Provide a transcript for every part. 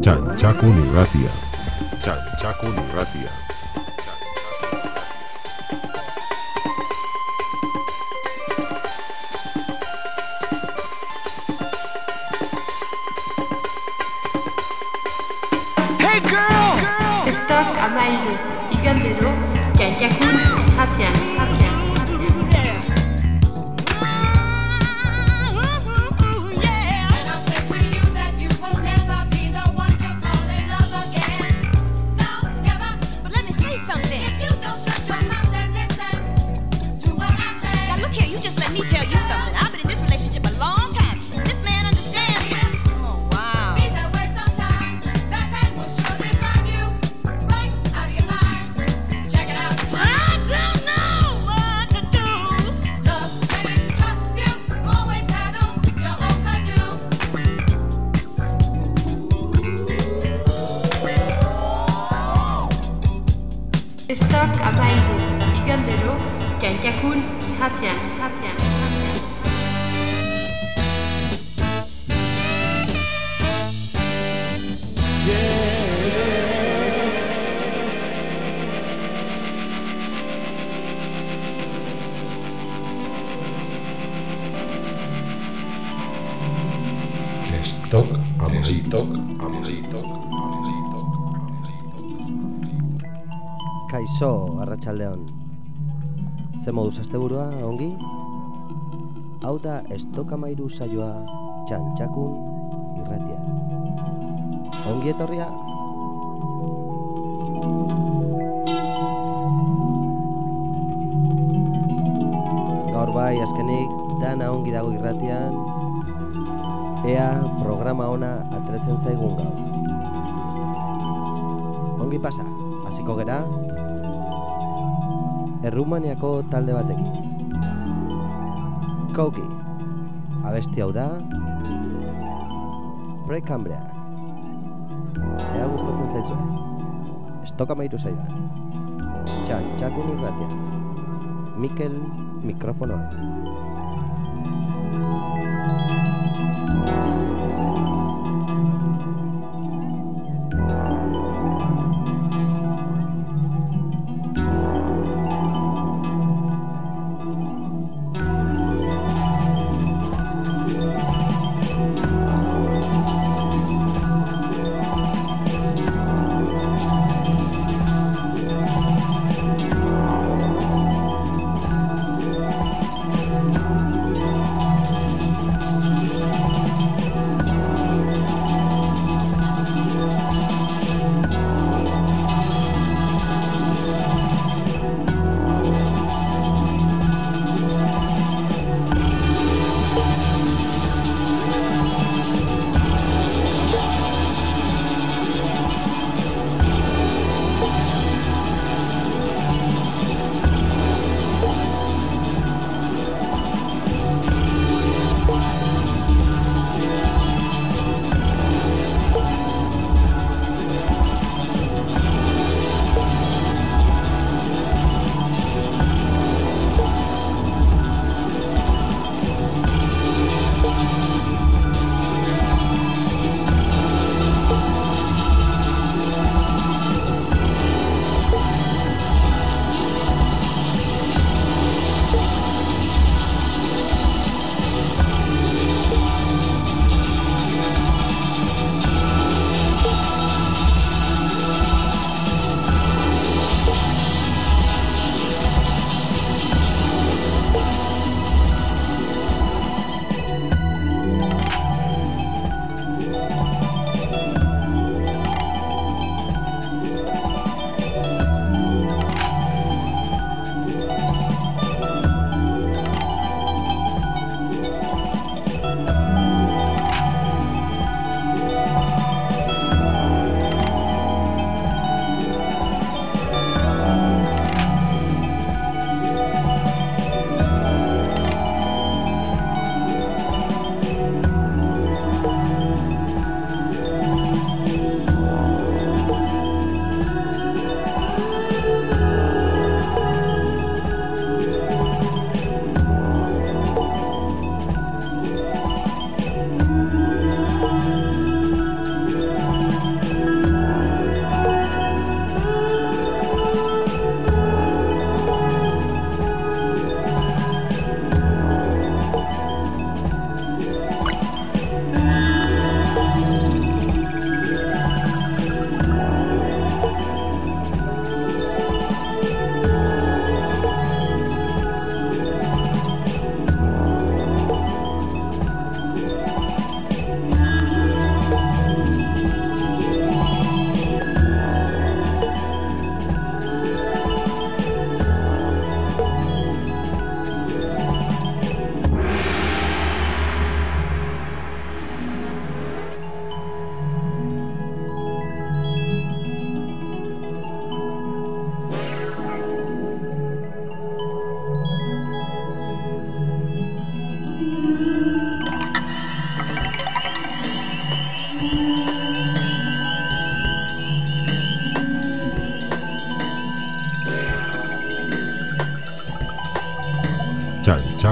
Chanchaco Neuratia. Chanchaco Neuratia. Hey girl! girl! Stock Amaldo, Igandero, Chanchaco Neuratia. Arratsaldeon. Ze moduz asteburua, ongi? Hau da estokamairu saioa txantxakun irratian. Ongi etorria? Gaur bai, azkenik, dana ongi dago irratian, ea programa ona atretzen zaigun gaur. Ongi pasa, hasiko gera, Errumaniako talde batekin. Koki, abesti hau da, Precambria. Ea gustatzen zaizue. Estoka mairu zaidan. Txantxakun irratian. Mikel mikrofonoan.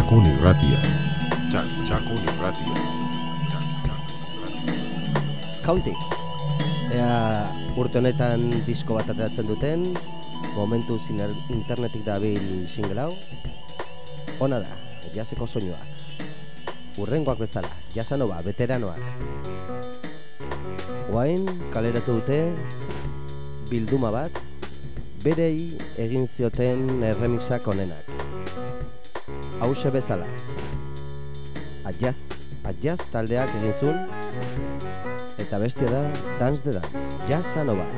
Txantxakun irratia. Txantxakun irratia. County. Ea urte honetan disko bat ateratzen duten, momentu ziner internetik dabil single hau. Ona da, jaseko soinuak. Urrengoak bezala, jasanova, veteranoak. Oain, kaleratu dute, bilduma bat, berei egin zioten erremixak onenak. Hauxe bezala. Adjaz, adjaz taldeak egin zuen, eta bestia da Dance the Dance, Jazzanova. Dance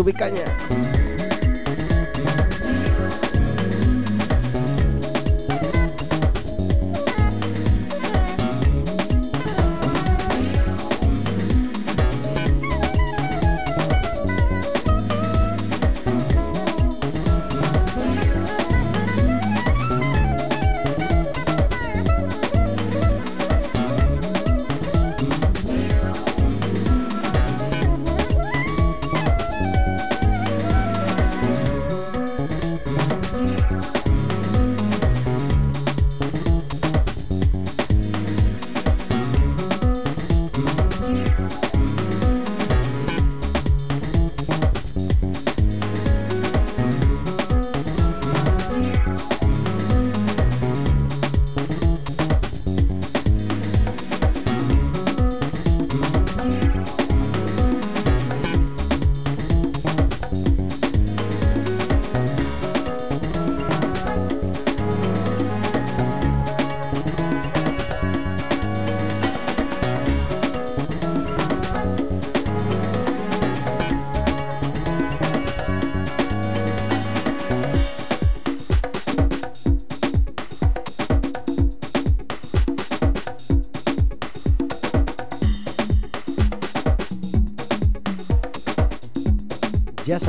ubicanya.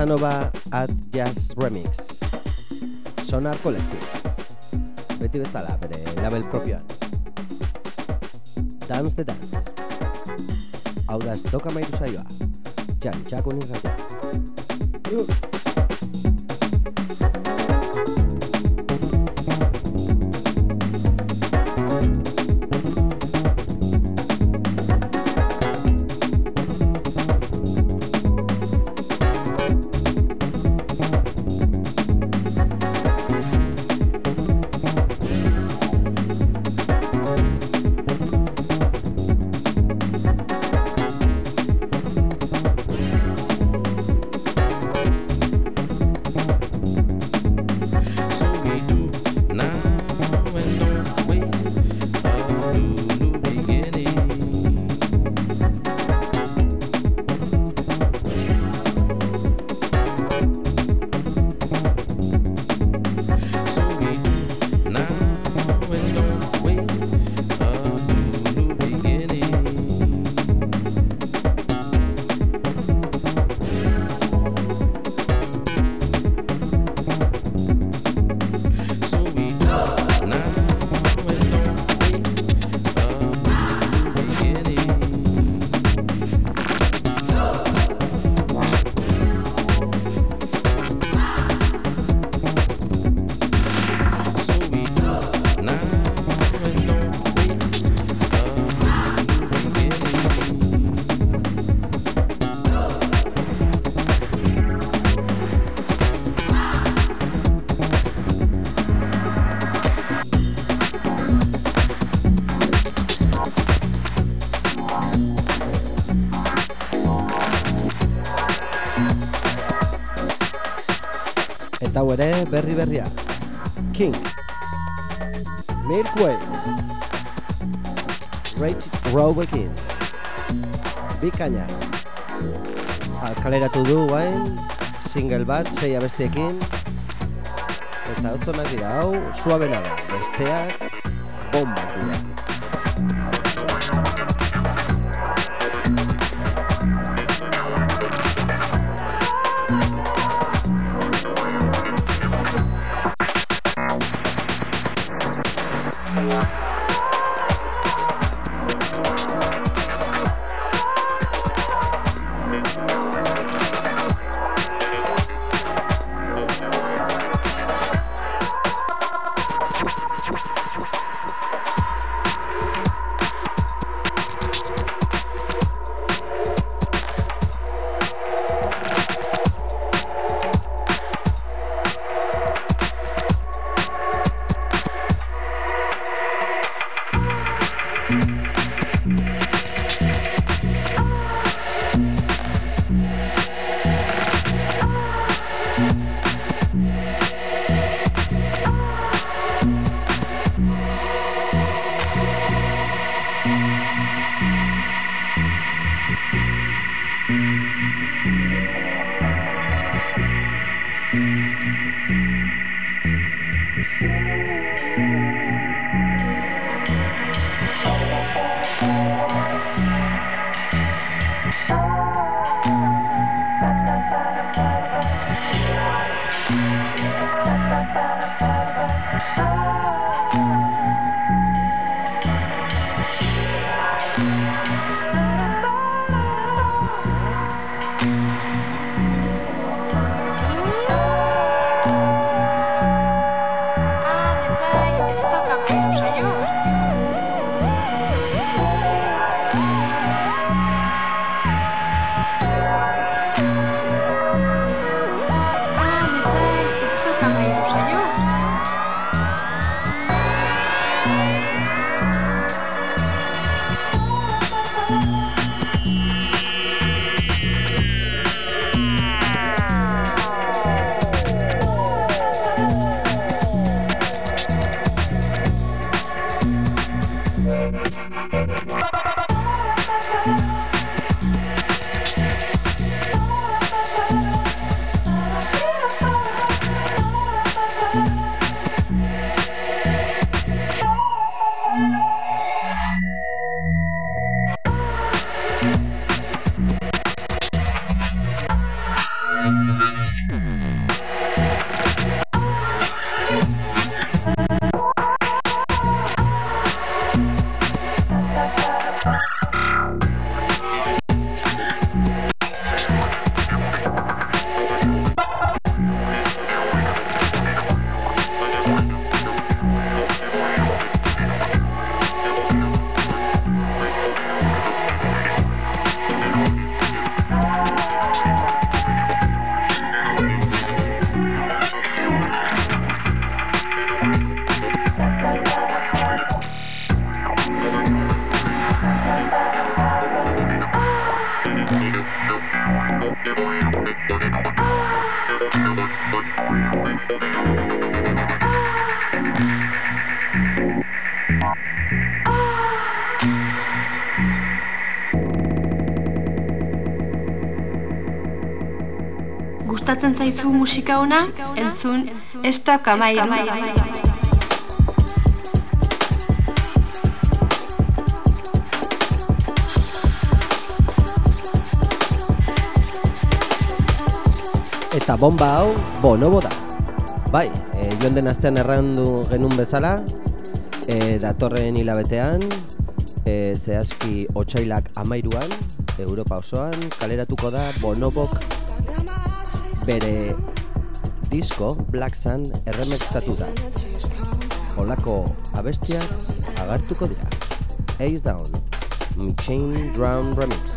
Bikaina. Jazzanova at Jazz Remix. Sonar Collective. beti bezala, bere label propioan. Dance the Dance. Hau da estoka mairu saioa. Jan, txakun irratia. Ere berri berria. King. Milkway. Rage Rowekin. Bikaina. Alkaleratu du guain, single bat, sei abestiekin. Eta oso dira, hau, suabena da. Besteak, bombak dira. Gustatzen zaizu musika ona? Entzun, estok amairu. Eta bomba hau bonobo da. Bai, e, joan den astean errandu genuen bezala, e, datorren hilabetean, e, zehazki otsailak amairuan, Europa osoan, kaleratuko da bonobok bere disko Black Sun erremexatu da. Holako abestiak agartuko dira. Ace Down, Chain Drum Remix.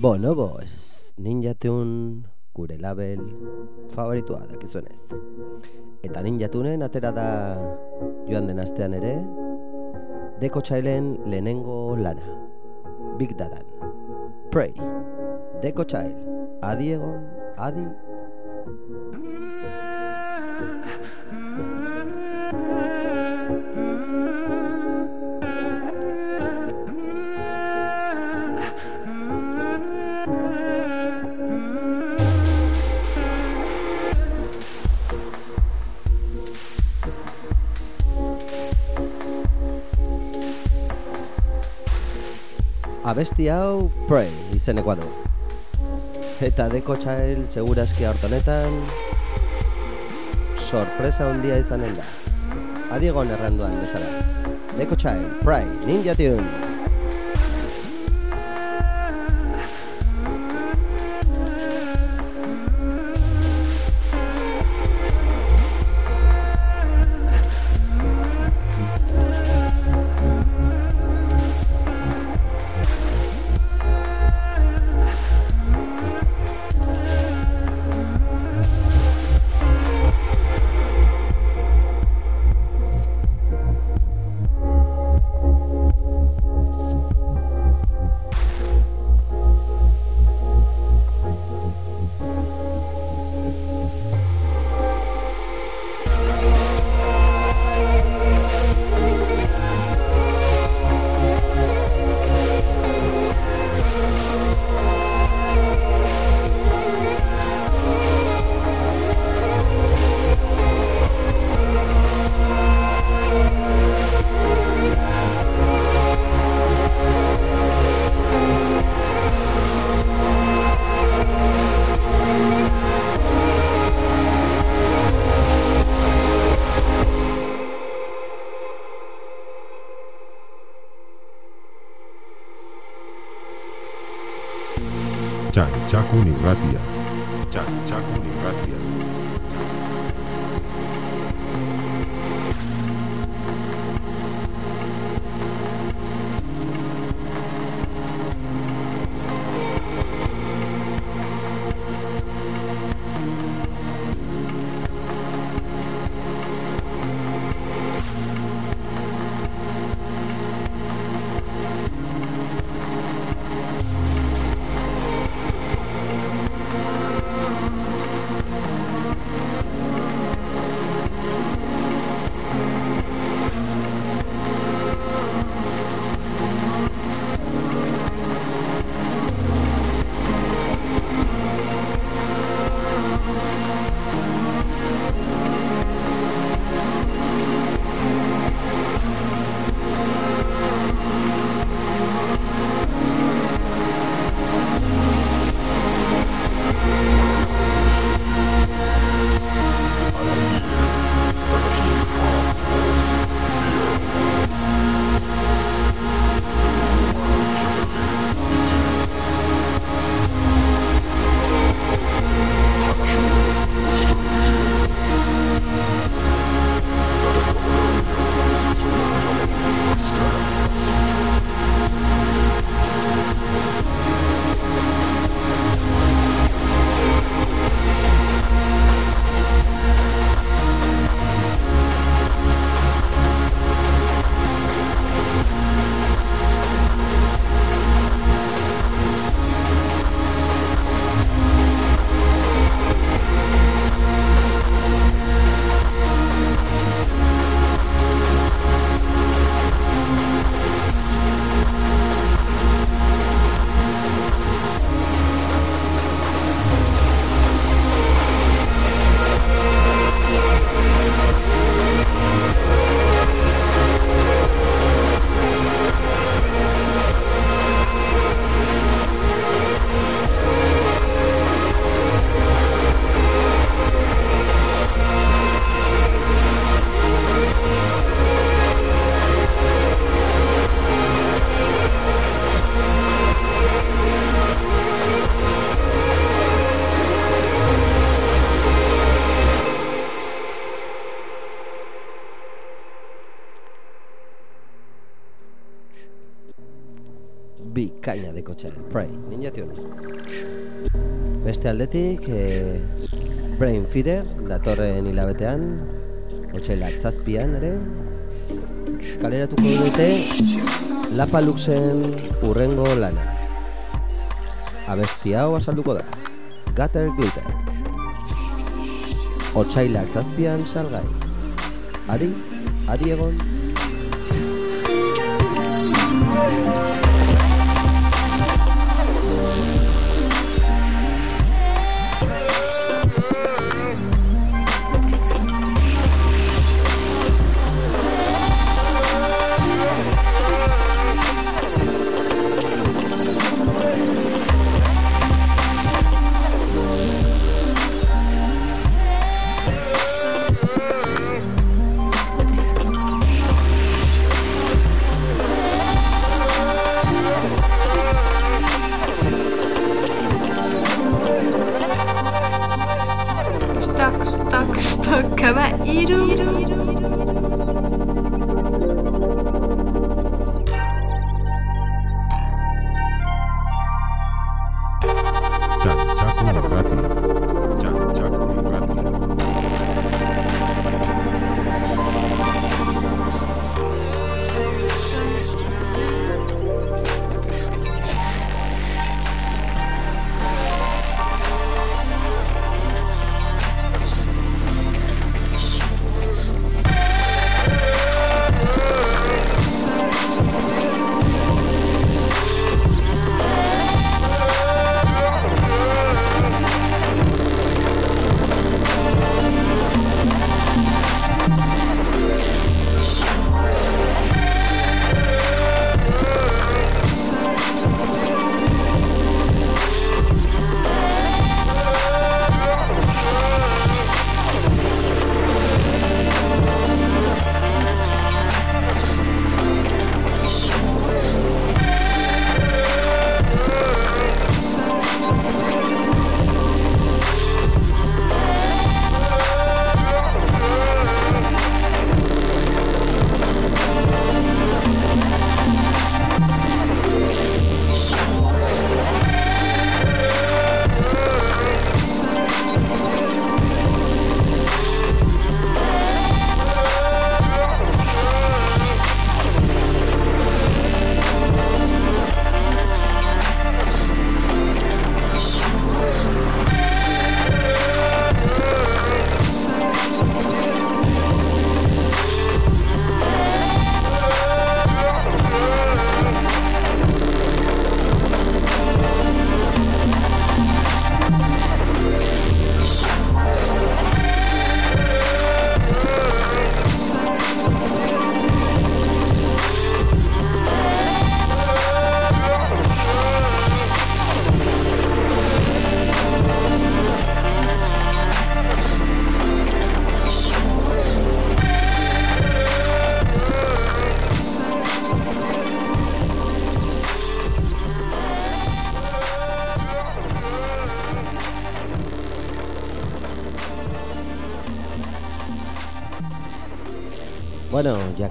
Bonobo, ez ninja tune gure label favoritua dakizuenez. Eta ninja tuneen atera da joan den astean ere, deko txailen lehenengo lana. Big Dadan. Pray. Deko txail. Adi egon, adi. Abesti hau Pray izenekoa du. Eta deko txail segurazki hortonetan sorpresa handia izanen da. Adiegon erranduan bezala. Deko txail, Pray, Ninja Tune. Ratia. Dekotxea, Pray, ninjation. Beste aldetik, e, Brain Feeder, datorren hilabetean, otxailak zazpian ere, kaleratuko dute Lapa Luxen urrengo lana. Abesti hau azalduko da, Gutter Glitter. Otsailak zazpian salgai. Adi, adi egon.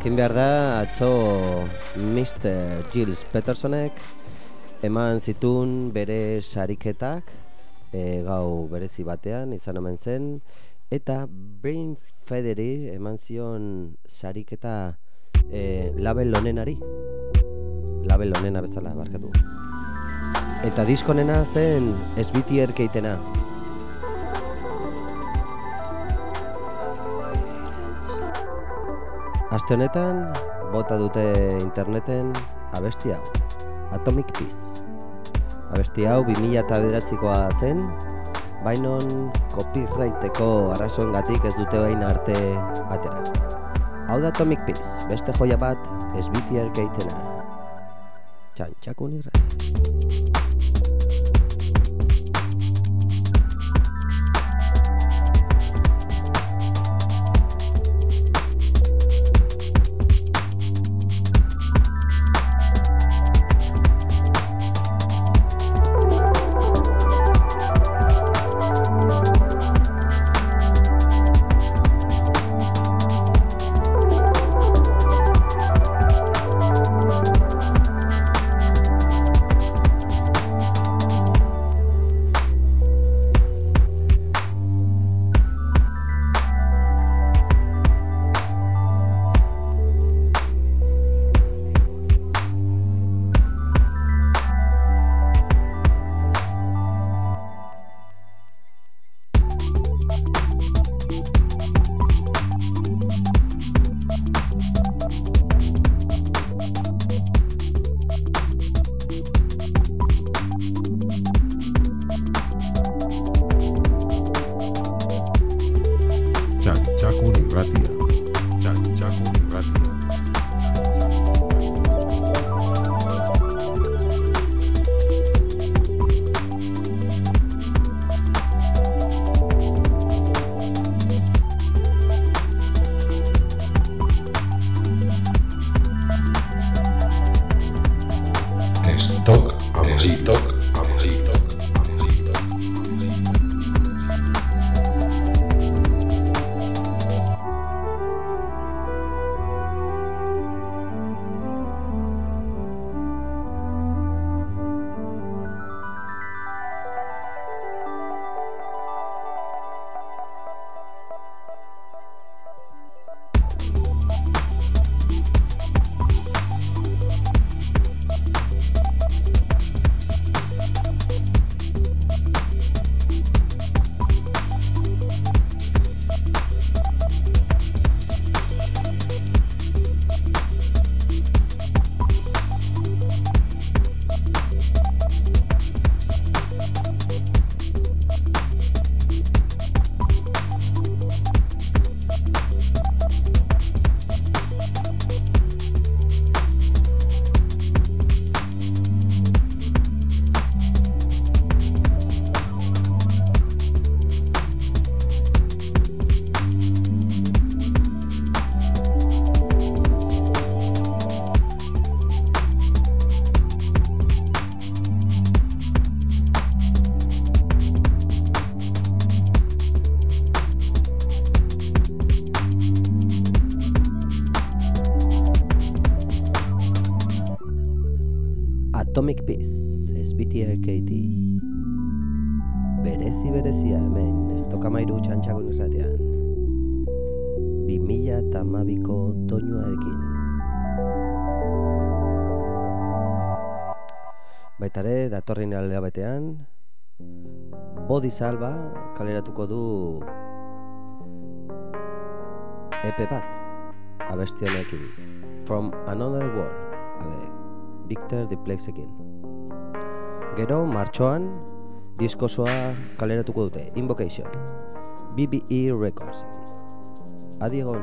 Jakin behar da, atzo Mr. Gilles Petersonek eman zitun bere sariketak e, gau berezi batean izan omen zen eta Brain Federi eman zion sariketa e, label honenari label honena bezala barkatu eta diskonena zen SBTR keitena Aste honetan, bota dute interneten abesti hau, Atomic Peace. Abesti hau 2000 eta bederatzikoa zen, bainon copyrighteko arrazoengatik ez dute hain arte atera. Hau da Atomic Peace, beste joia bat, esbitier geitena. Txantxakun irra. Batean, Body Salva kaleratuko du EP bat, abesti honekin. From Another World, abe, Victor Diplexekin. Gero, martxoan, diskosoa kaleratuko dute, Invocation, BBE Records. Adi egon,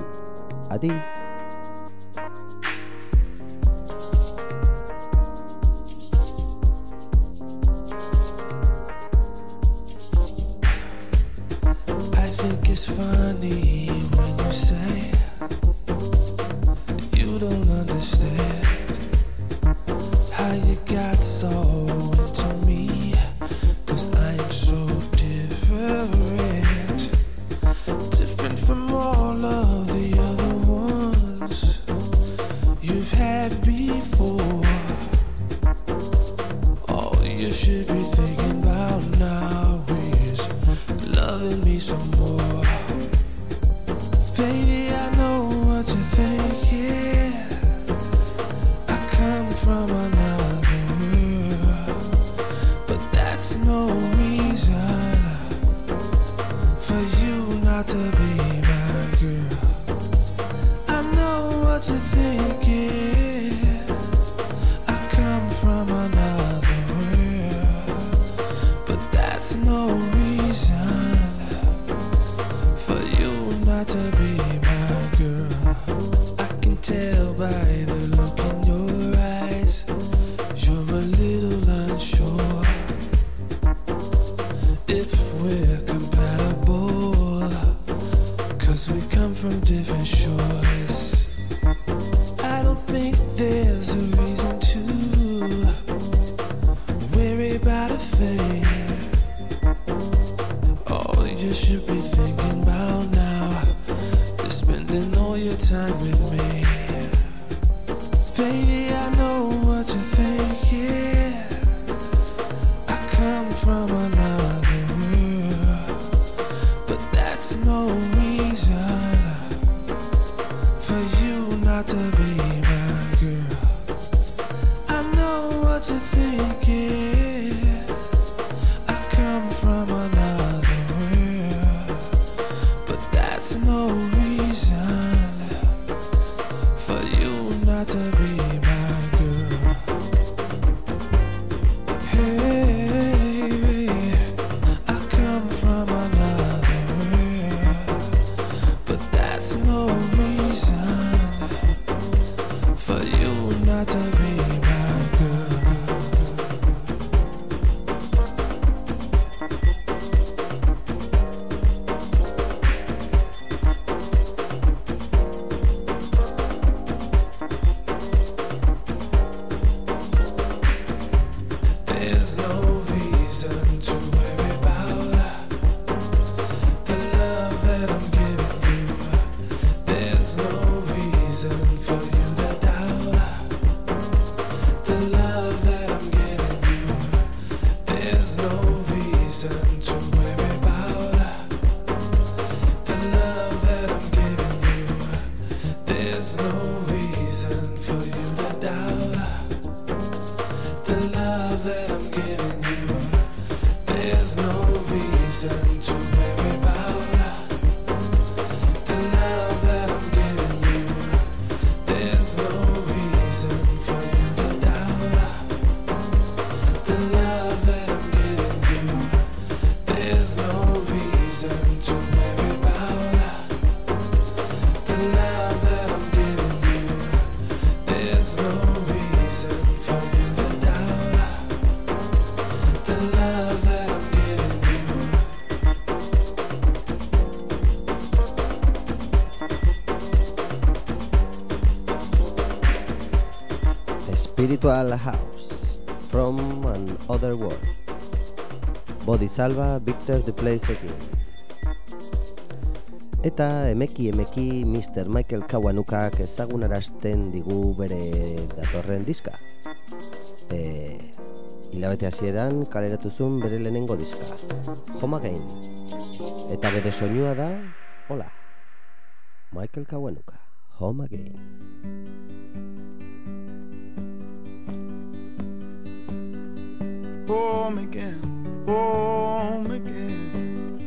adi! Spiritual House from an other world. Bodhisalva Victor the Place again. Eta emeki emeki Mr. Michael Kawanukak ezagunarazten digu bere datorren diska. E, hilabete hasieran kaleratu zuen bere lehenengo diska. Home again. Eta bere soinua da, hola. Michael Kawanuka. Home again. home again, home again.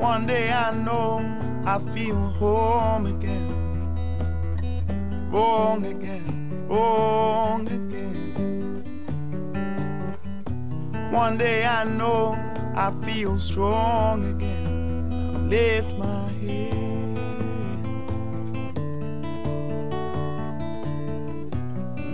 One day I know I feel home again, home again, home again. One day I know I feel strong again. I lift my head.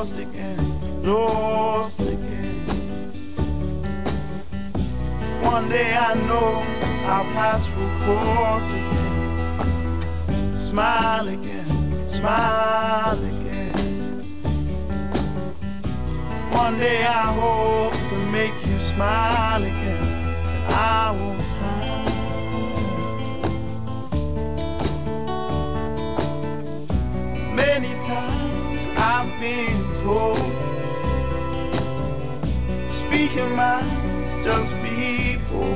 Lost again, lost again. One day I know our paths will cross again. Smile again, smile again. One day I hope to make you smile again, and I won't hide. Many times I've been told, speaking my just people.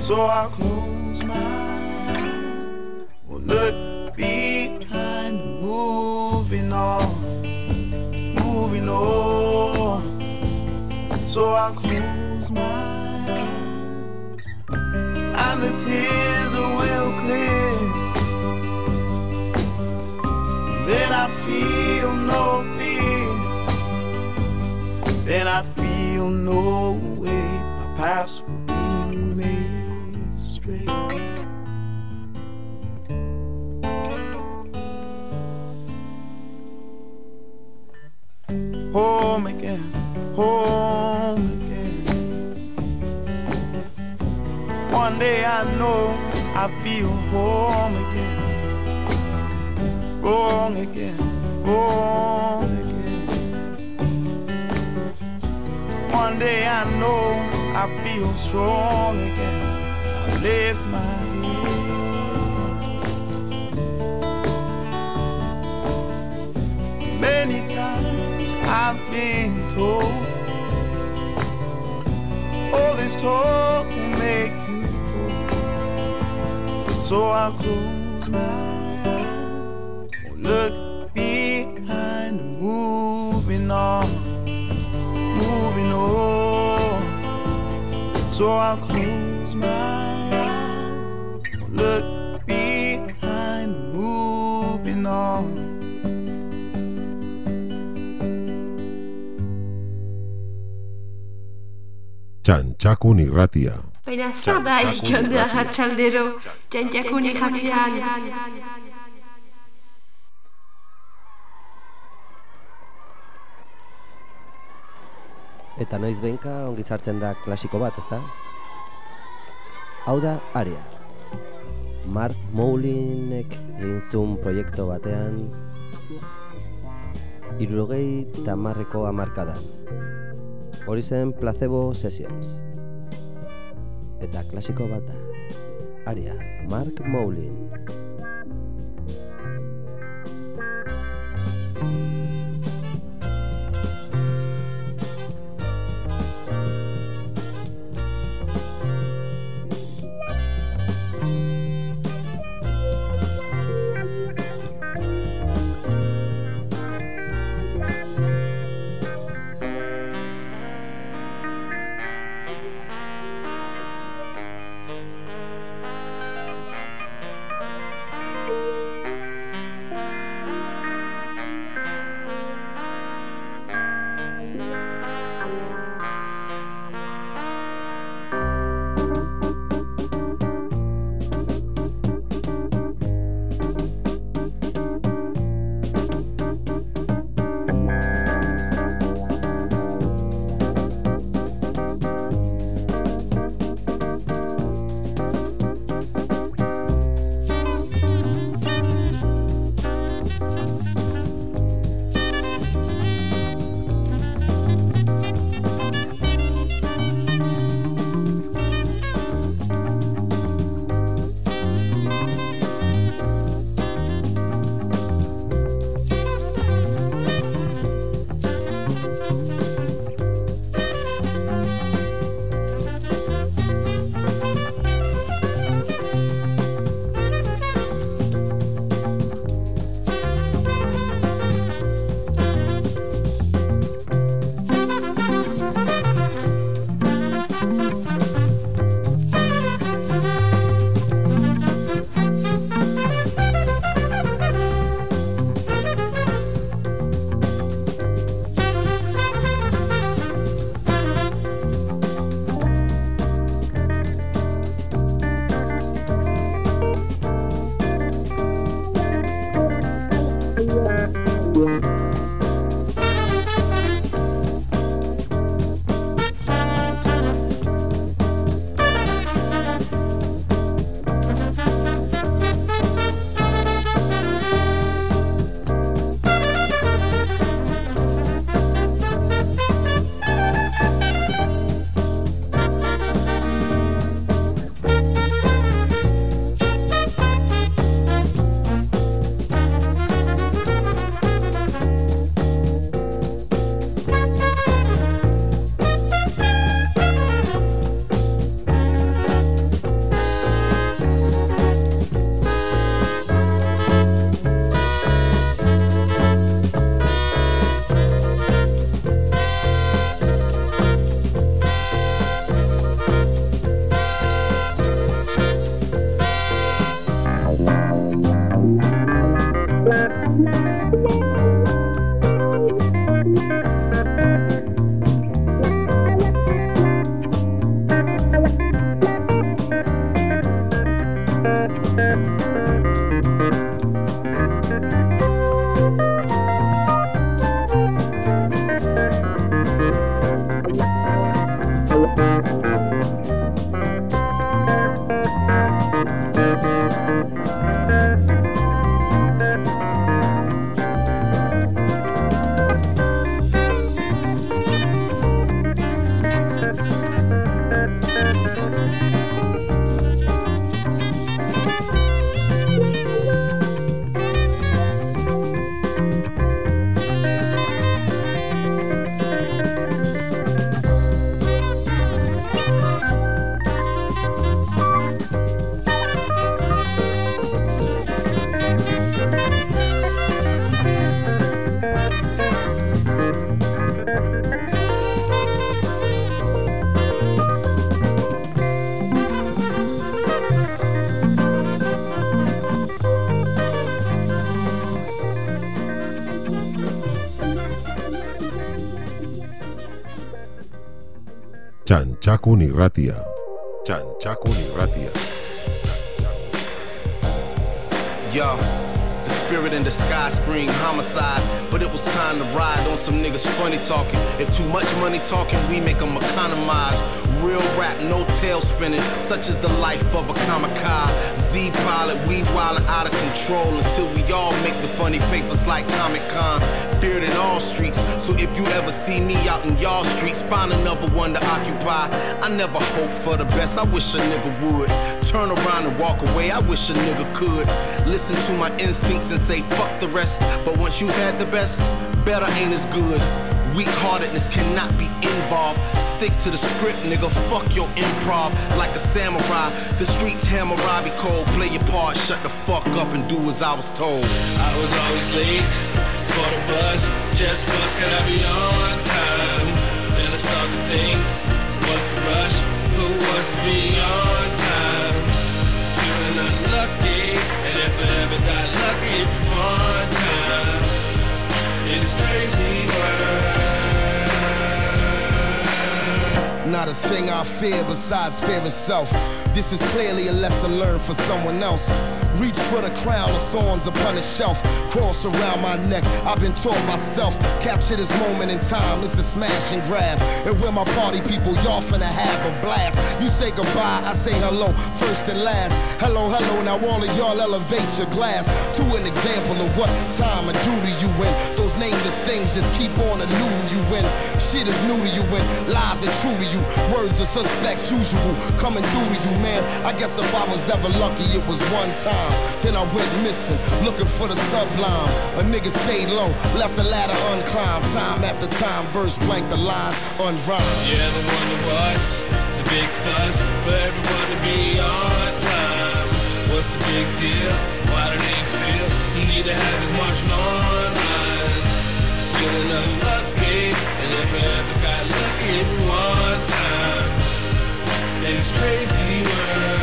So I close my eyes, will look behind, moving on, moving on. So I close my eyes, and the tears will clear. Then I'd feel no fear. Then I'd feel no way. My paths would be made straight. Home again, home again. One day I know I feel home again wrong again, wrong again. One day I know I feel strong again. I lift my head. Many times I've been told, all this talk will make you old. So I'll close look behind, moving on, moving on. So I'll close my eyes, look behind, moving on. Txantxakun irratia. Baina zada ikondea gatxaldero, txantxakun ikatzean. Eta noiz behinka ongi sartzen da klasiko bat, ezta? Hau da, aria. Mark Moulinek egin proiektu batean irurogei tamarreko amarkadan. Hori zen Placebo Sessions. Eta klasiko bat da. Aria, Mark Moulin. Irratia. Txantxakun irratia. Yo, the spirit in the sky scream homicide. But it was time to ride on some niggas funny talking. If too much money talking, we make them economize. Real rap, no tail spinning, such is the life of a kamikaze. Pilot, we wildin' out of control until we all make the funny papers like Comic Con. Feared in all streets, so if you ever see me out in y'all streets, find another one to occupy. I never hope for the best, I wish a nigga would. Turn around and walk away, I wish a nigga could. Listen to my instincts and say fuck the rest. But once you had the best, better ain't as good. Weak heartedness cannot be involved. Stick to the script, nigga. Fuck your improv like a samurai. The streets hammer Robbie Cole. Play your part, shut the fuck up and do as I was told. I was always late for the bus. Just once can I be on time? Then I start to think, what's the rush? Who wants to be on time? Feeling unlucky, and if I ever got lucky in this crazy world. Not a thing I fear besides fear itself. This is clearly a lesson learned for someone else. Reach for the crown of thorns upon a shelf. Cross around my neck. I've been taught by stealth. Capture this moment in time. It's a smash and grab. And where my party people, y'all finna have a blast. You say goodbye, I say hello, first and last. Hello, hello. Now all of y'all elevate your glass to an example of what time and duty you in. Nameless things just keep on eluding you when shit is new to you when lies are true to you. Words are suspects usual coming through to you, man. I guess if I was ever lucky, it was one time. Then I went missing, looking for the sublime. A nigga stayed low, left the ladder unclimbed. Time after time, verse blank, the line unrhymed. Yeah, the wonder was the big fuss for everyone to be on time. What's the big deal? Why do they feel need to have us marching online? And if I ever got lucky one time, in this crazy world.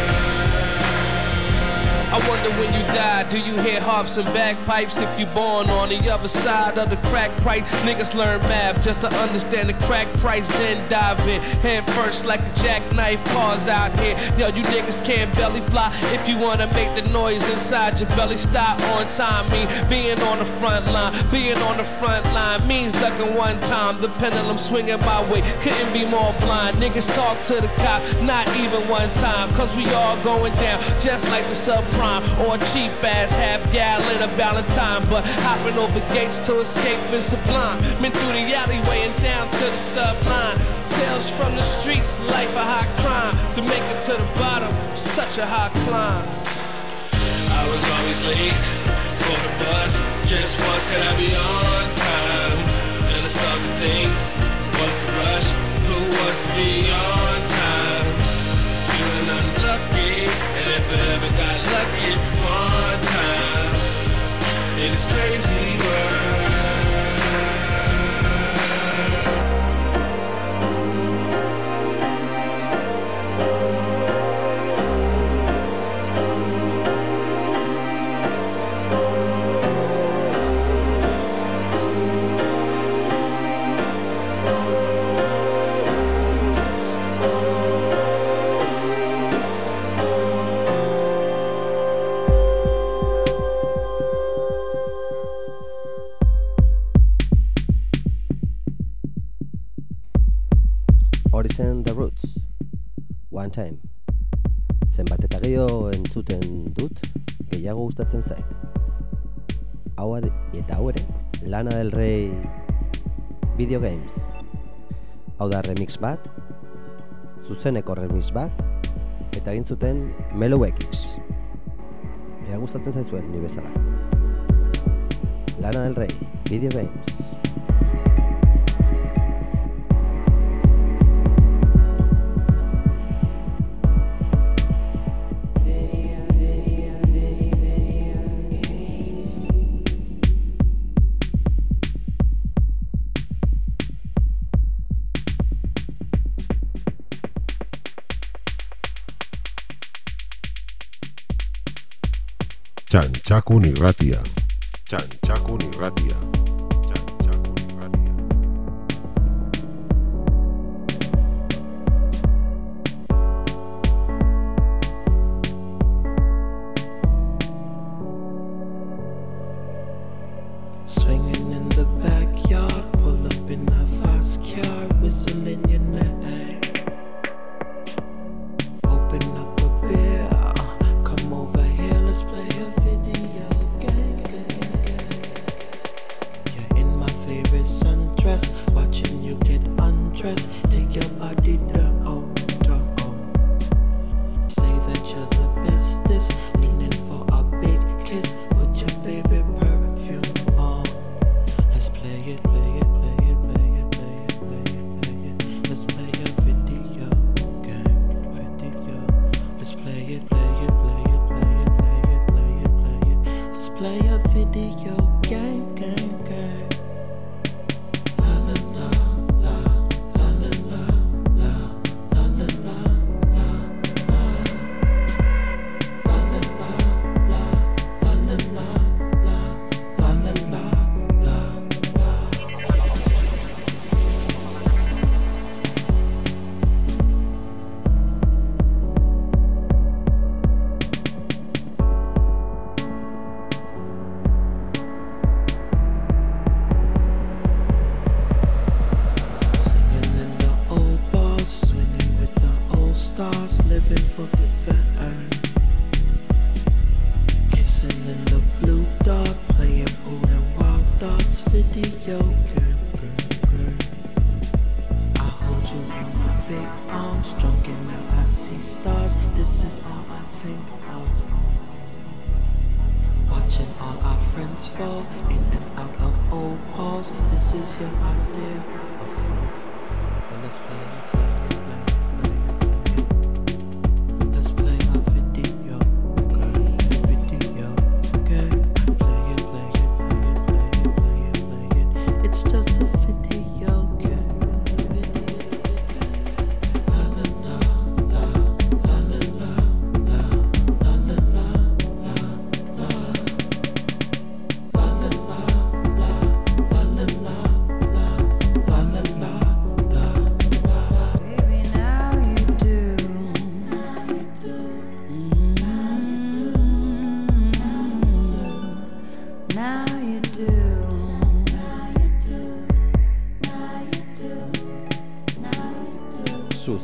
Wonder when you die, do you hear harps and bagpipes? If you born on the other side of the crack price, niggas learn math just to understand the crack price, then dive in. Head first like a jackknife cars out here. Yo, you niggas can't belly fly if you wanna make the noise inside your belly. Stop on time, mean being on the front line. Being on the front line means ducking one time. The pendulum swinging my way, couldn't be more blind. Niggas talk to the cop, not even one time, cause we all going down just like the subprime or a cheap ass half gallon of Valentine. But hopping over gates to escape is sublime. Been through the alleyway and down to the subline. Tales from the streets, life a high crime. To make it to the bottom, such a high climb. I was always late for the bus. Just once can I be on time? Then I start to think, what's the rush? Who wants to be on time? Feeling unlucky, and if I ever got lucky one time, in this crazy world. One Time. Zenbat eta gehiago entzuten dut, gehiago gustatzen zait. Hau eta hau ere, Lana del Rey Video Games. Hau da remix bat, zuzeneko remix bat, eta egin zuten Melo X. Ea gustatzen zaizuen ni bezala. Lana del Rey Video Games. Txantxakun irratia. Txantxakun irratia. Swing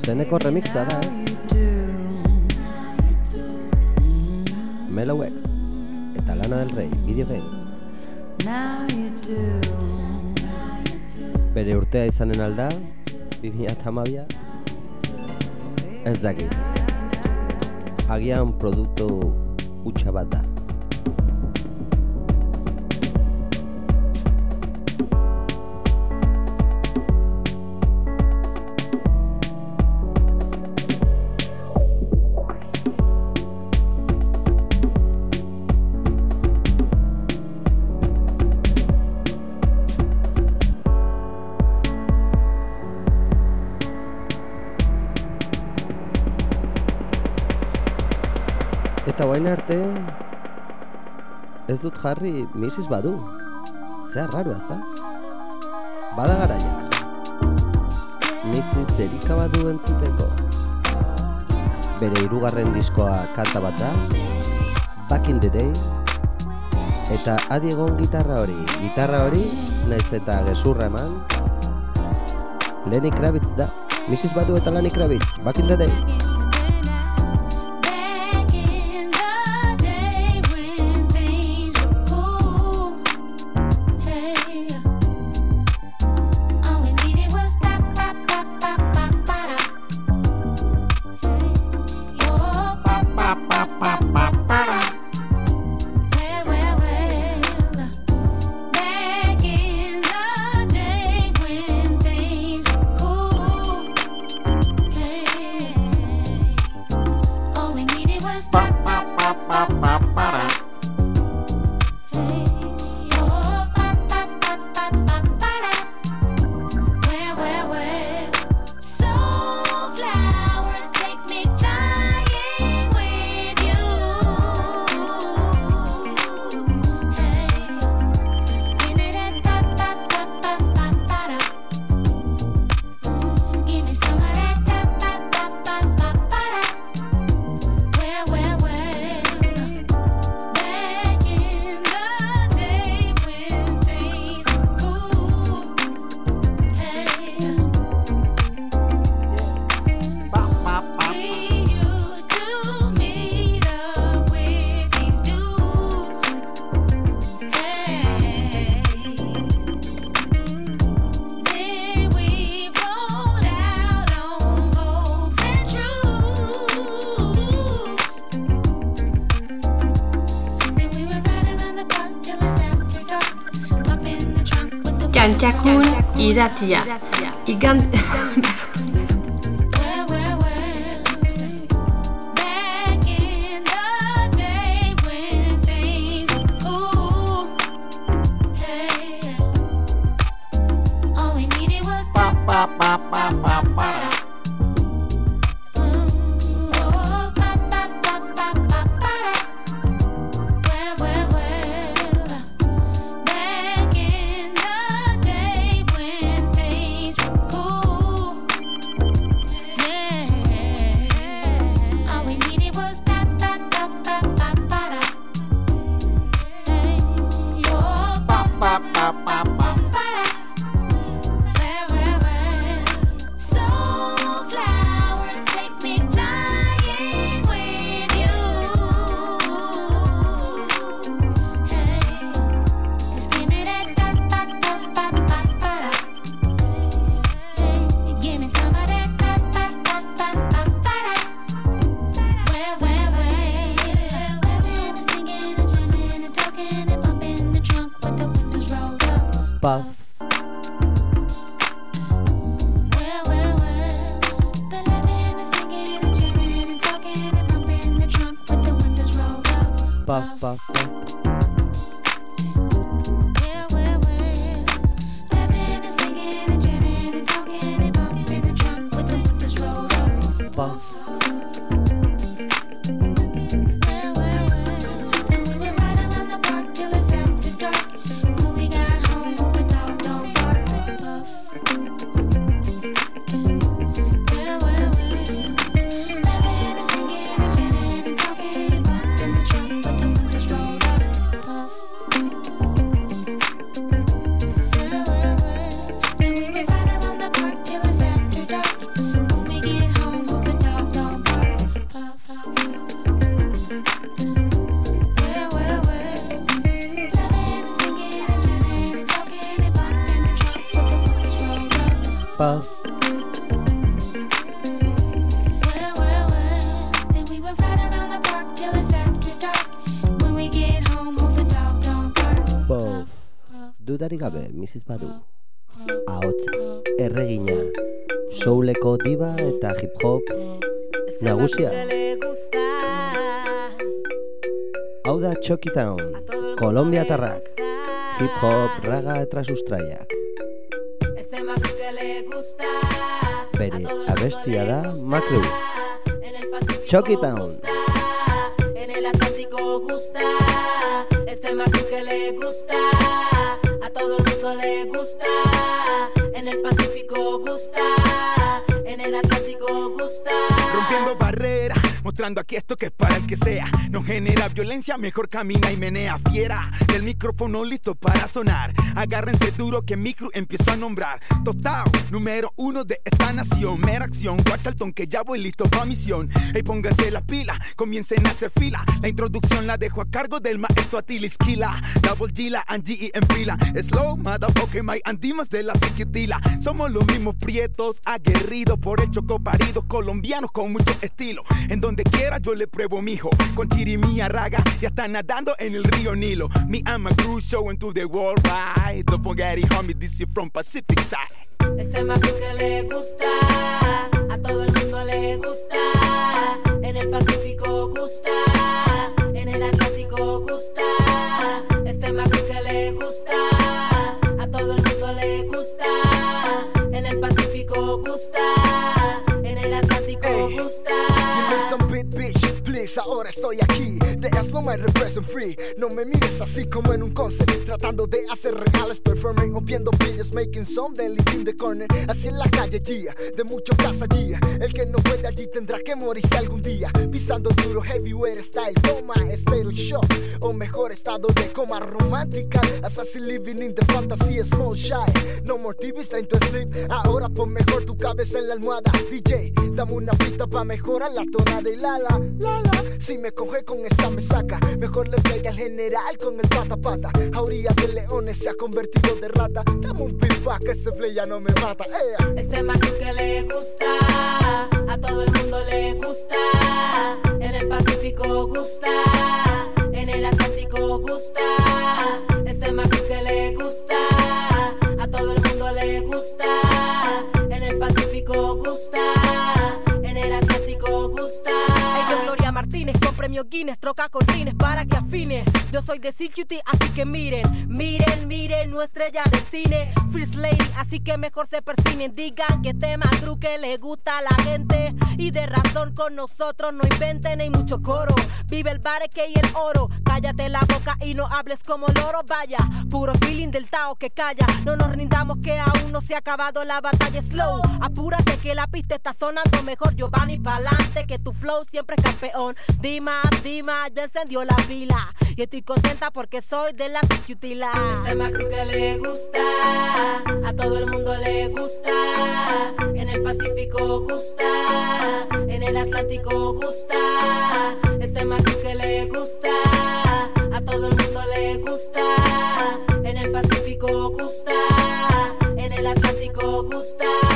izeneko remixa da, eh? Mellow X eta Lana del Rey, Video Games. Bere urtea izanen alda, 2008a, ez dakit. Agian produktu utxa bat da. orain arte ez dut jarri misis badu. Zer raro ez da? Bada garaia. Misis erika badu entzuteko. Bere hirugarren diskoa kanta bat da. Back in the day. Eta adi egon gitarra hori. Gitarra hori, naiz eta gezurra eman. Lenny Kravitz da. Misis badu eta Lenny Kravitz. Back in the day. 对呀 besterik gabe Mrs. Badu. Ahotz, erregina, souleko diva eta hip-hop nagusia. Hau da Chucky Town, Kolombia tarrak, hip-hop raga eta sustraiak. Bere, abestia da, makru. Chucky Town. En el Atlántico gusta, ese macho que le gusta. A todo el mundo le gusta. En el Pacífico gusta. En el Atlántico gusta. Rompiendo barreras mostrando aquí esto que es para el que sea. No genera violencia, mejor camina y menea fiera. El micrófono listo para sonar. Agárrense duro que mi crew empiezo a nombrar. Tostao, número uno de esta nación. Mera acción, Waxalton que ya voy listo pa' misión. Ey, pónganse las pilas, comiencen a hacer fila. La introducción la dejo a cargo del maestro Atilis Kila. Double Gila, Angie y en pila. Slow, motherfucker, my andimas de la psiquitila. Somos los mismos prietos, aguerridos por el choco paridos, colombianos con mucho estilo. En donde quiera yo le pruebo mijo. Con chirimía raga, ya está nadando en el río Nilo. Me and my crew showing to the world right. Don't forget it, this is from Pacific side. Ese macro que le gusta, a todo el mundo le gusta. En el Pacífico gusta, en el Atlántico gusta. Ese macro que le gusta, a todo el mundo le gusta. En el Pacífico gusta, please, ahora estoy aquí. De Aslo my represent free. No me mires así como en un concert, tratando de hacer reales, performing o viendo videos, making some then leaving the corner. Así en la calle, Gia, de mucho casa, Gia. El que no puede allí tendrá que morirse algún día. Pisando duro, heavyweight style, toma, estero shock. O mejor estado de coma romántica. Assassin living in the fantasy, small shy. No more TVs, time to sleep. Ahora pon mejor tu cabeza en la almohada. DJ, dame una pista pa' mejorar la tonada y la la, la la. Si me coge con esa me saca. Mejor le pega al general con el pata pata. Jauría de leones se ha convertido de rata. Dame un feedback que ese play no me mata. ea. Ese macro que le gusta, a todo el mundo le gusta. En el Pacífico gusta, en el Atlántico gusta. Ese macro que le gusta, Guinness, troca con rines para que afine. Yo soy de CQT, así que miren, miren, miren, nuestra estrella de cine. First Lady, así que mejor se persinen. Digan que tema truque le gusta a la gente. Y de razón con nosotros no inventen, hay mucho coro. Vive el bareque y el oro. Cállate la boca y no hables como loro. Vaya, puro feeling del Tao que calla. No nos rindamos que aún no se ha acabado la batalla slow. Apúrate que la pista está sonando mejor. Giovanni pa'lante, que tu flow siempre es campeón. Dima, Ya encendió la pila. Y estoy contenta porque soy de la Cutila. Ese macro que le gusta, a todo el mundo le gusta. En el Pacífico gusta, en el Atlántico gusta. Ese macro que le gusta, a todo el mundo le gusta. En el Pacífico gusta, en el Atlántico gusta.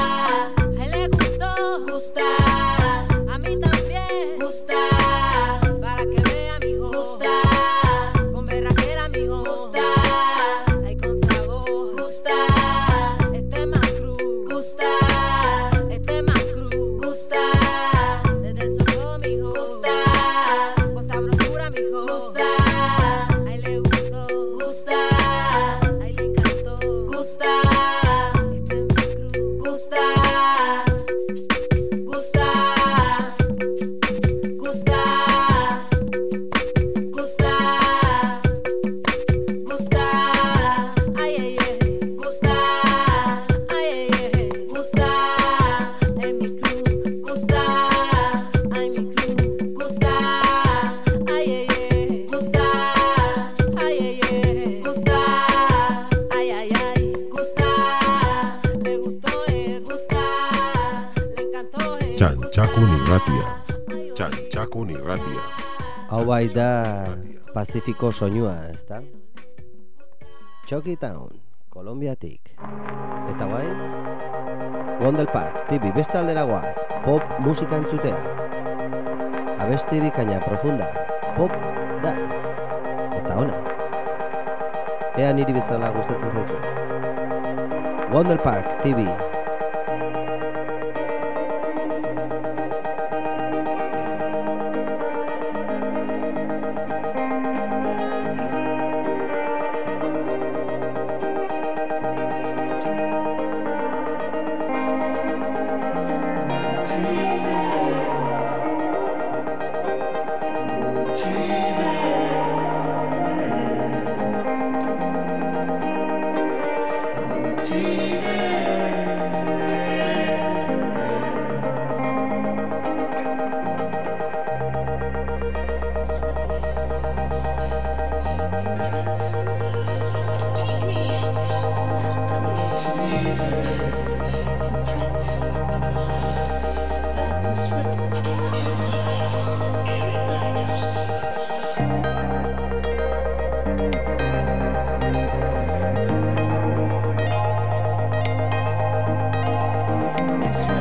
Pazifiko soinua, ezta? Chucky Town, Kolombiatik. Eta guain? Wonder Park, tibi beste aldera guaz, pop musika entzutera. Abesti bikaina profunda, pop da. Eta ona. Ea niri bezala gustatzen zaizu. Wonder Park. TV. Wonder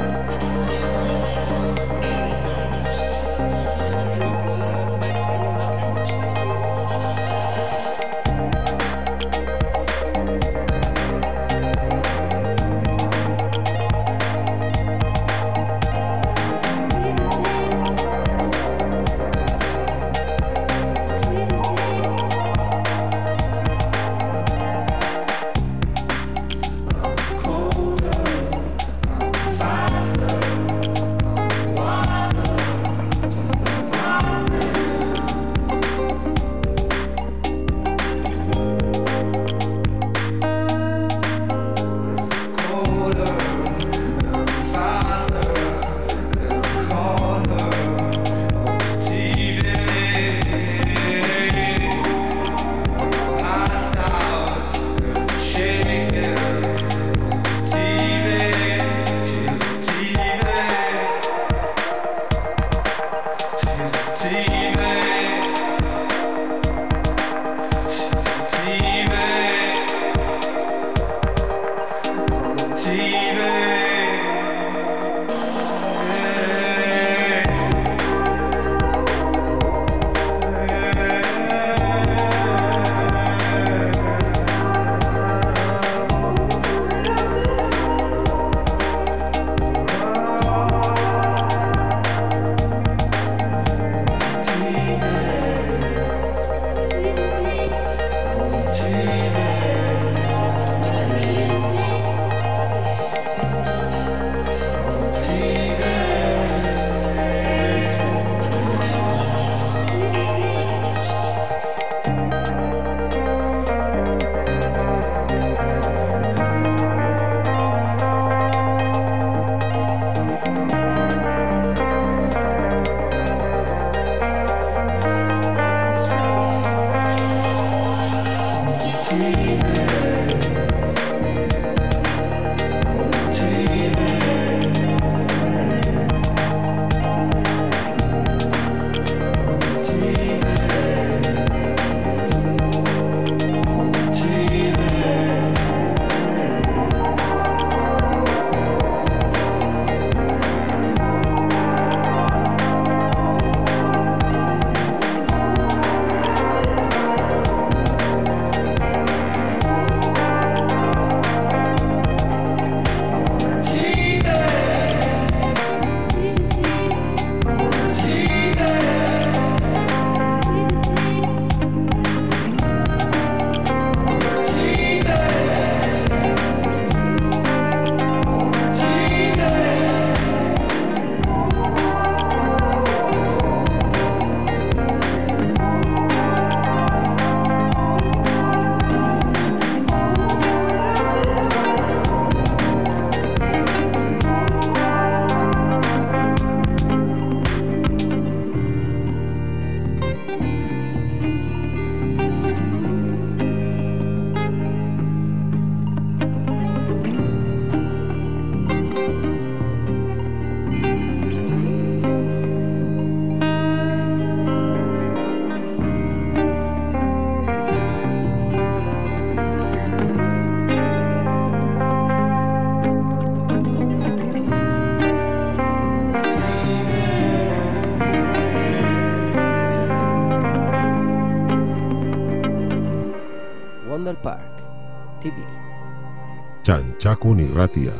Txantxakun irratia.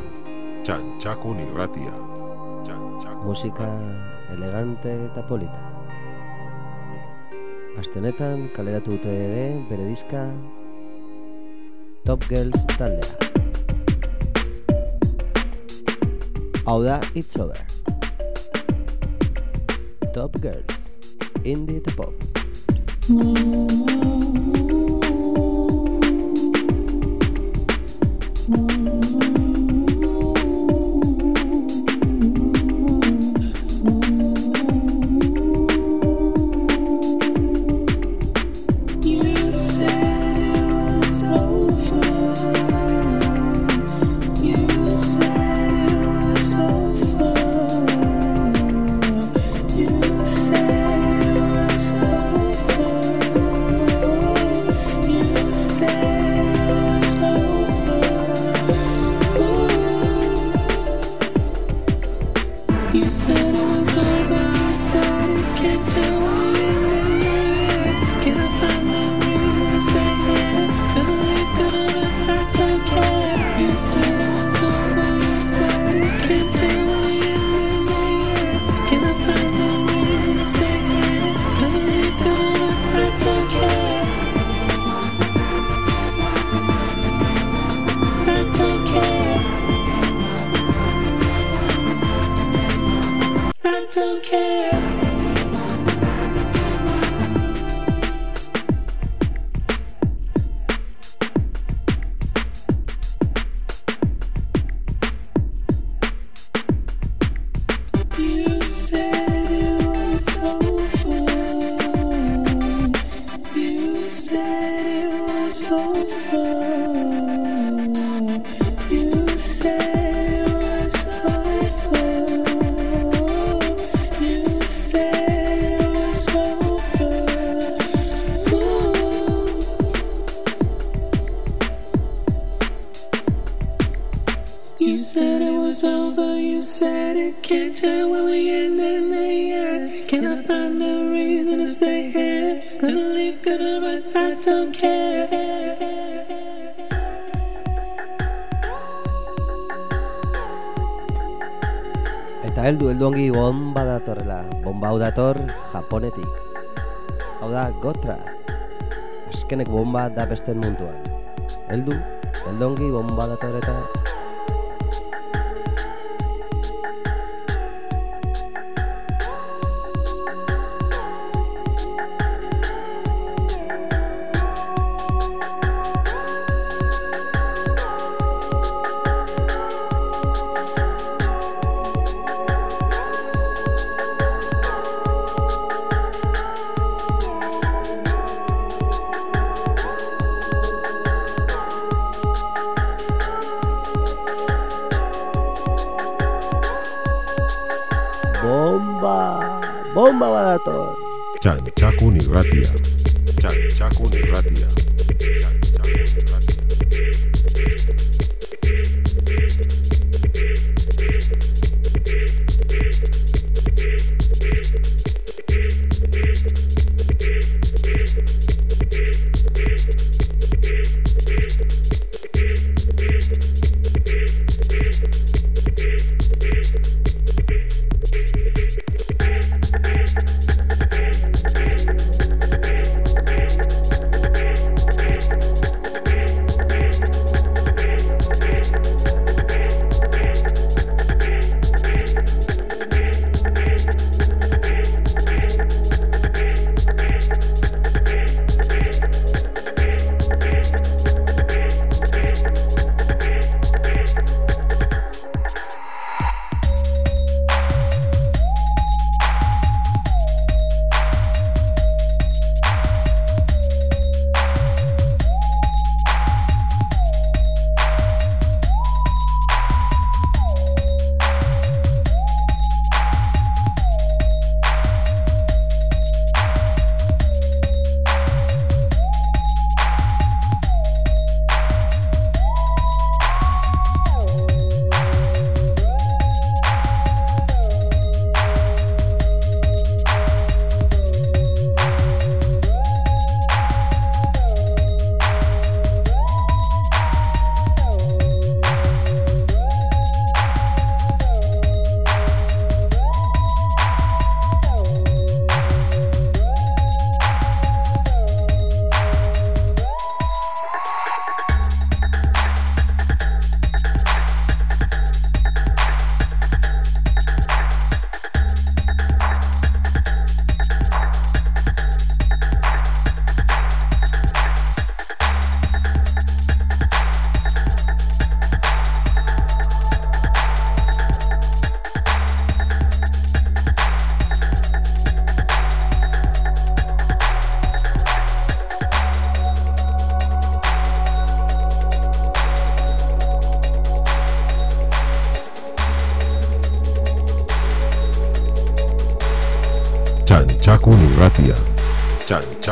Txantxakun irratia. Musika elegante eta polita. Astenetan kaleratu dute ere bere diska Top Girls taldea. Hau da It's Over. Top Girls. Indie eta pop. You said don't care. Eta heldu heldongi bomba datorrela, bomba hau dator Japonetik. Hau da Gotra. Azkenek bomba da beste munduan. Heldu, heldongi bomba datorreta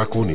Hakun y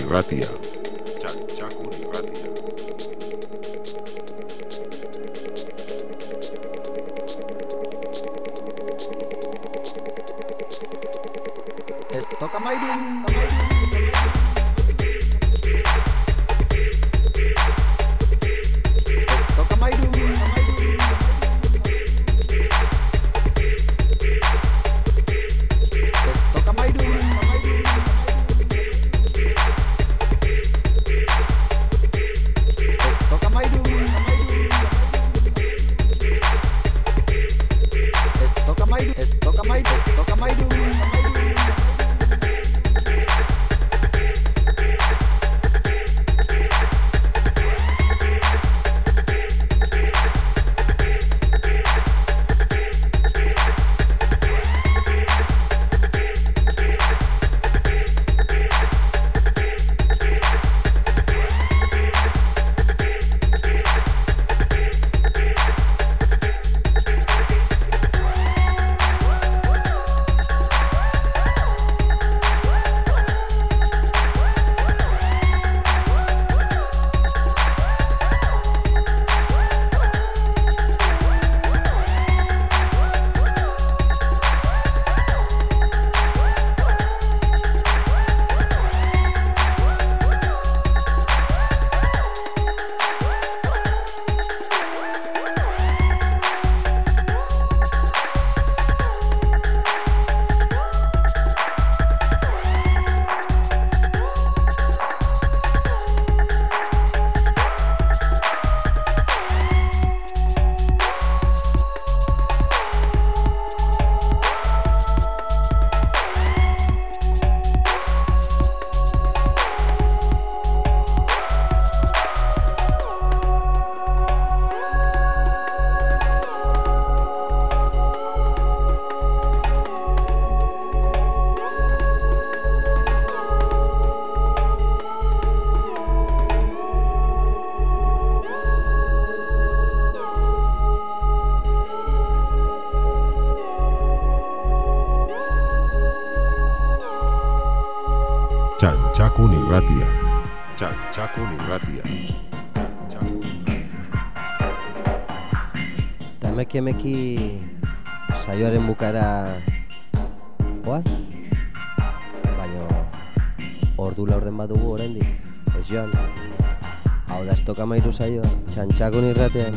txantxakun irratean.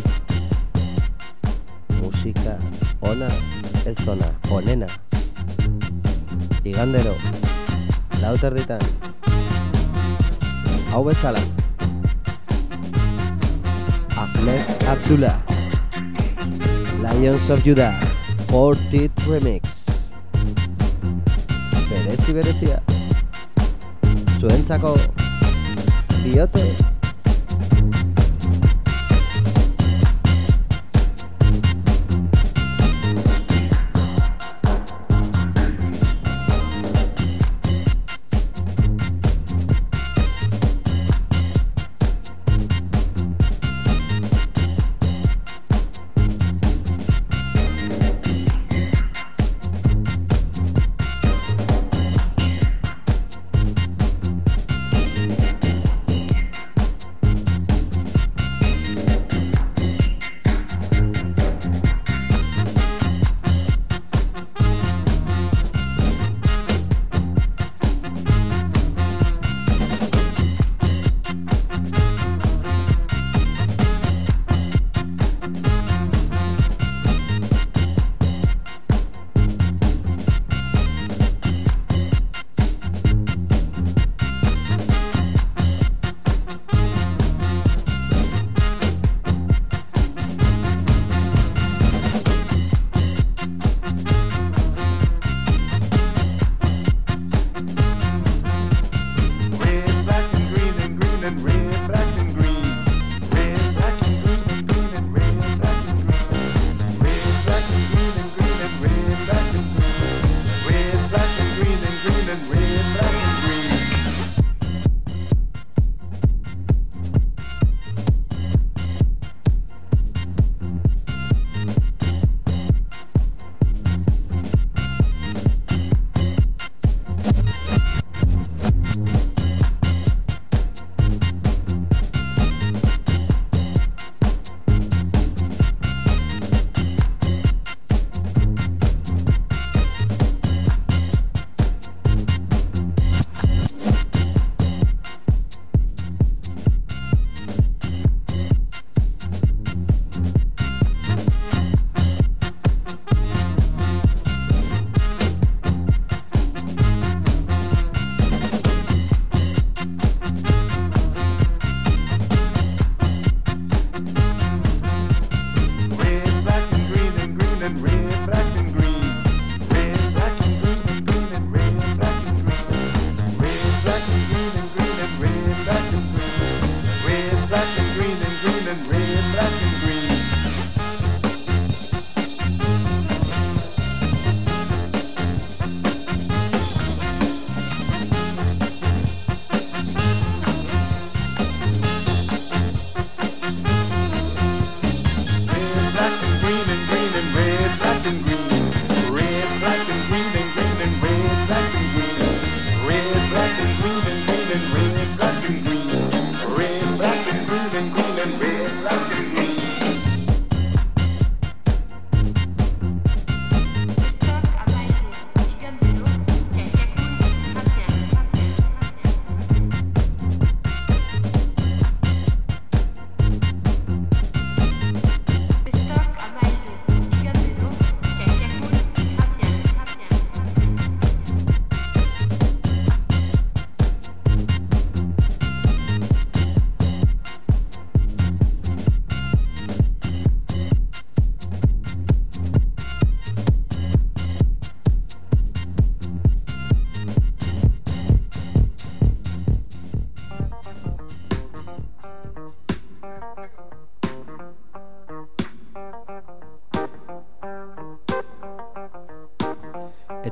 Musika, ona, ez ona, onena. Igandero, lau terditan. Hau bezala. Ahmed Abdullah. Lions of Judah 40th Remix Berezi berezia Zuentzako Biotze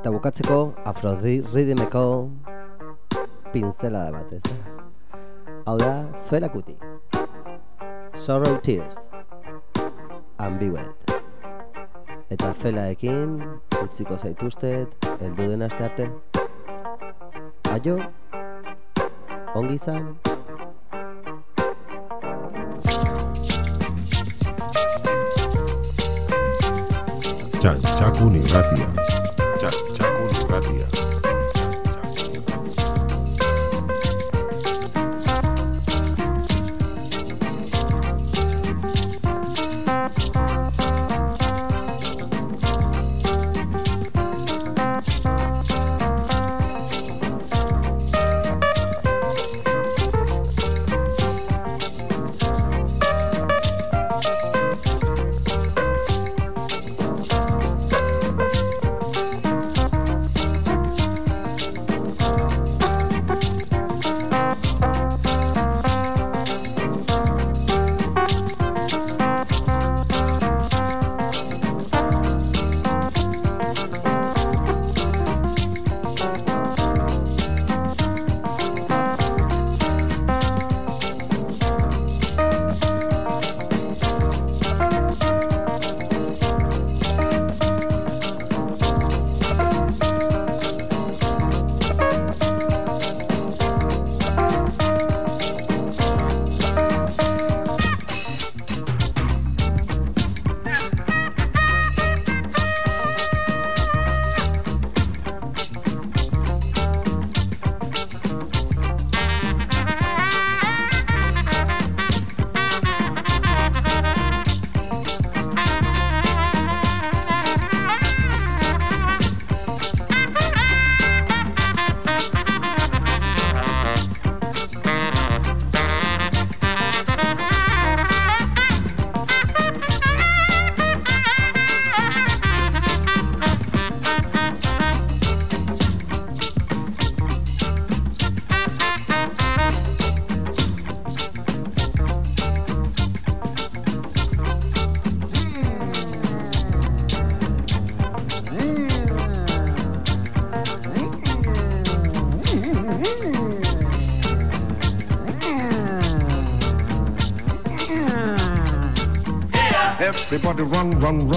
Eta bukatzeko afroridimeko pinzelada bat, ez da? Hau da, Fela Kuti. Sorrow Tears. Ambiguet. Eta felaekin utziko zaituztet heldu den aste arte. Aio Ongi izan. Txantxakun irratia. Txantxakun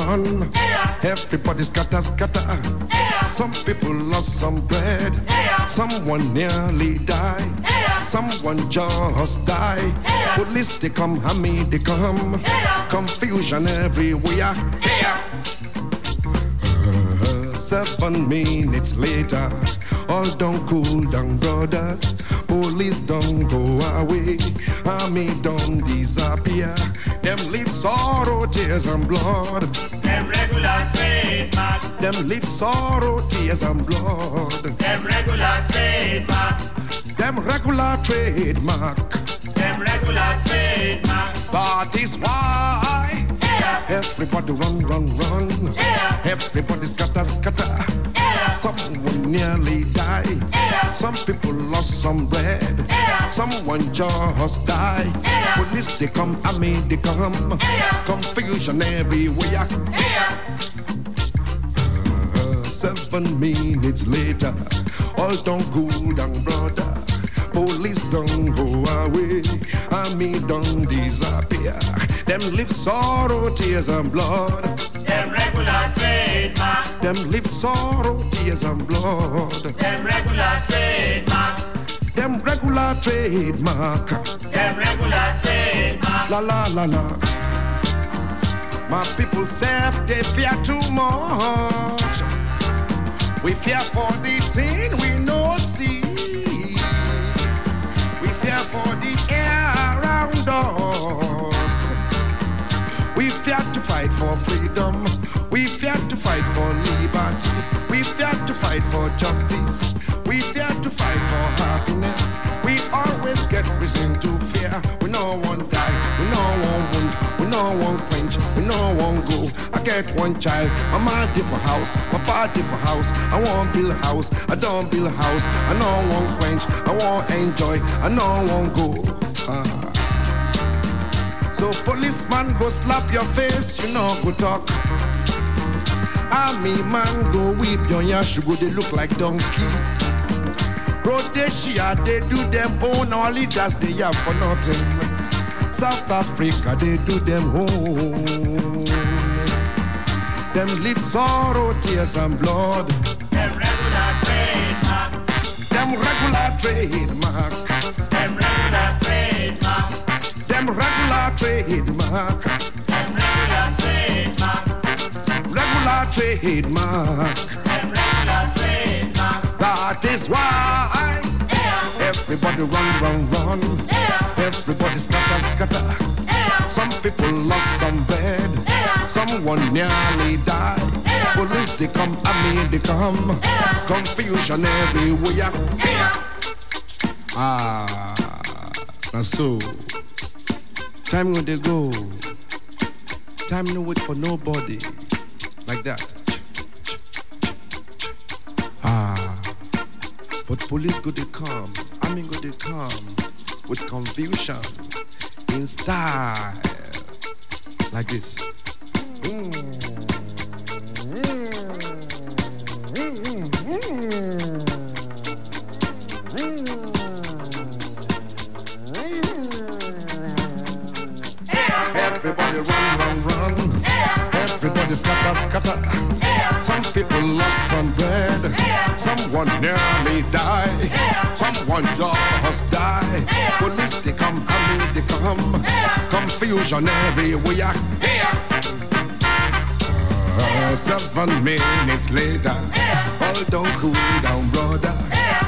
run. Everybody scatter, scatter. Some people lost some bread. Someone nearly died. Someone just died. Police they come, Hammy they come. Confusion everywhere. Uh, Seven minutes later, all done cool down, brother. Police don't go away, army don't disappear. Them leave sorrow, tears and blood. Them regular trademark. Them leave sorrow, tears and blood. Them regular trademark. Them regular trademark. Them regular trademark. That is why everybody run, run, run. Everybody scatter, scatter. Someone nearly died. Some people lost some bread. Someone just died. Police they come, army they come. Confusion everywhere. Uh, seven minutes later, all done cool down, brother. Police don't go away, I army don't disappear. Them live sorrow, tears and blood. Them regular trademark. Them live sorrow, tears and blood. Them regular trademark. Them regular trademark. Them regular trademark. La la la la. My people say they fear too much. We fear for the thing we for the air around us. We fear to fight for freedom. One child. My mom different house. My pa different house. I want build a house. I don't build a house. I no one quench. I want enjoy. I no one go. Ah. So policeman go slap your face, you know go talk. Army man go whip your yash, you go they look like donkey. Rhodesia they do them own, our leaders they have for nothing. South Africa they do them own. Them live sorrow, tears and blood. Them regular trademark. Them regular trademark. Them regular trademark. Them regular trademark. Them regular trademark. Regular trademark. Them regular trademark. That is why everybody run, run, run. Everybody scatter, scatter. Some people lost some bread. Someone nearly died. Police they come, I mean they come. Confusion everywhere. Ah, and so time when they go. Time no wait for nobody. Like that. Ah, but police go they come. I mean go they come with confusion in style. Like this. Everybody run, run, run. Everybody scatter, scatter. Some people lost some bread. Someone nearly died. Someone just died. Police they come, mean they come. Confusion everywhere. Seven minutes later, all don't cool down, brother.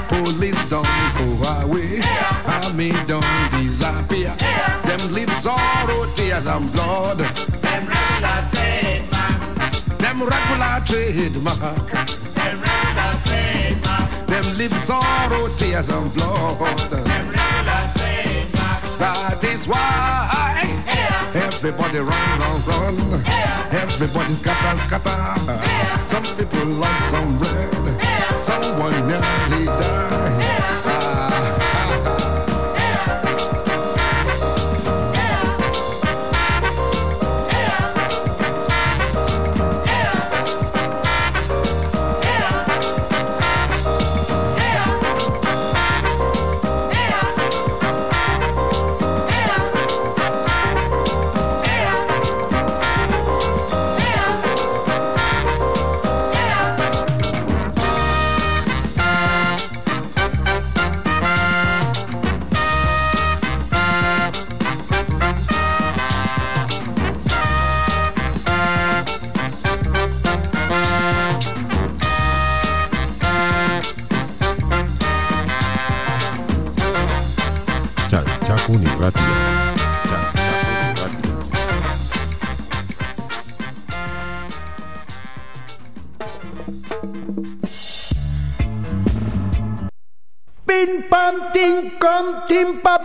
Police don't go away. Army don't disappear. Them lips sorrow, tears and blood. Them regular trademark. Them regular trademark. Them regular trademark. Them lips sorrow, tears and blood. Them regular trademark. That is why everybody run, run, run. Everybody scatter, scatter. Some people lost some bread. Someone nearly died. Pam tim com tim pa